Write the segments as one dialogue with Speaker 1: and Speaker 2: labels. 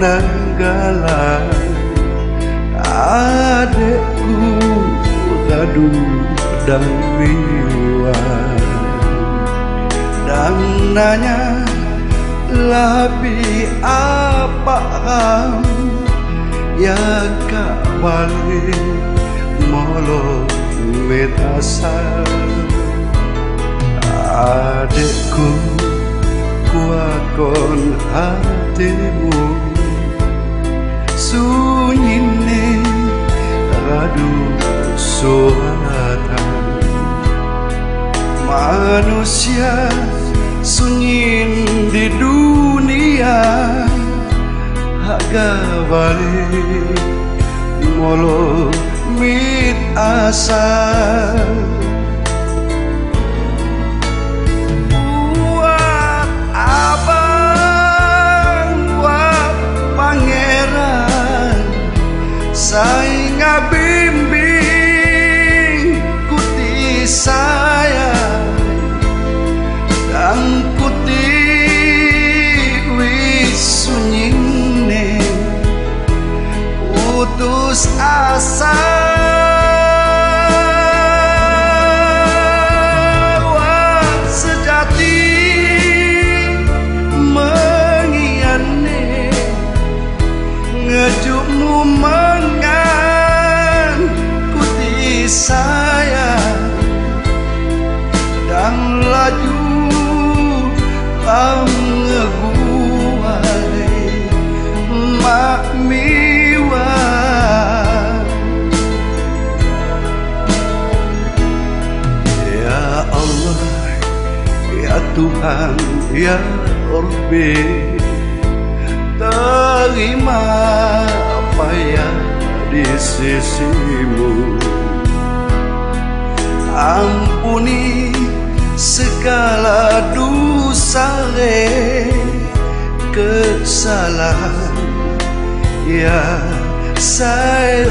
Speaker 1: nanggala adekku gaduh dan riwayat dan nanya lebih apa ya kak balik molo metasal adekku kuakon hatimu. Sunyine radu suara manusia sunyi di dunia Haga balik molo mit asal Saya bimbing kuti saya Dan kuti wisunyine Putus asa saya dan laju am ngeguai mak miwa. Ya Allah Ya Tuhan Ya Rabbi terima apa yang di sisimu Ampuni segala dosa kesalahan yang saya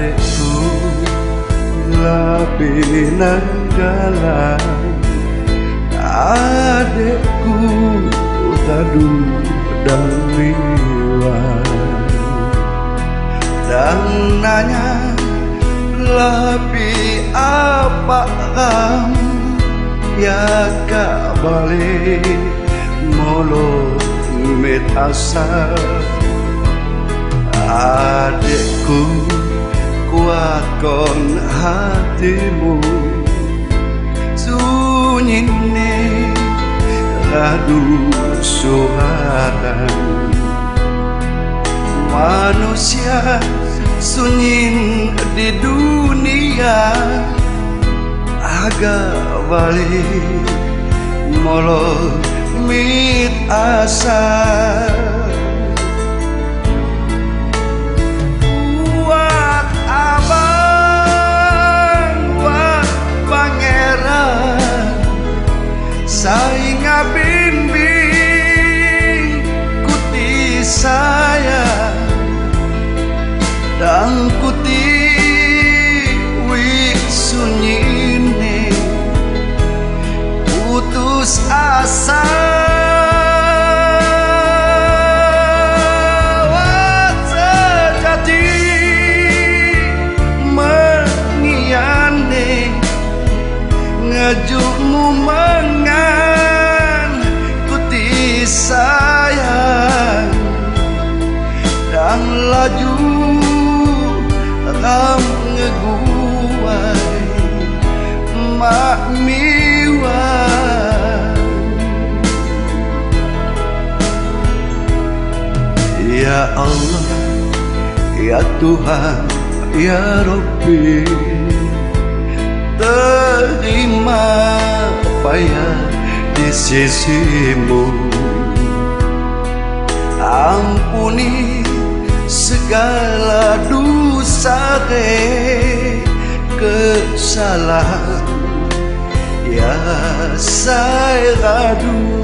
Speaker 1: adekku lebih nanggala adekku tadu dan riwayat dan nanya lebih apa ya kak balik molo metasar adikku kuatkan hatimu. Sunyine radu suara. Manusia sunyi di dunia. Agak balik molo mit asa bimbing kuti saya Dan kuti wisunyine Putus asa Allah, Ya Tuhan, Ya Rabbi. Terima apa yang di sisimu. Ampuni segala dosa kesalahan Ya saya radu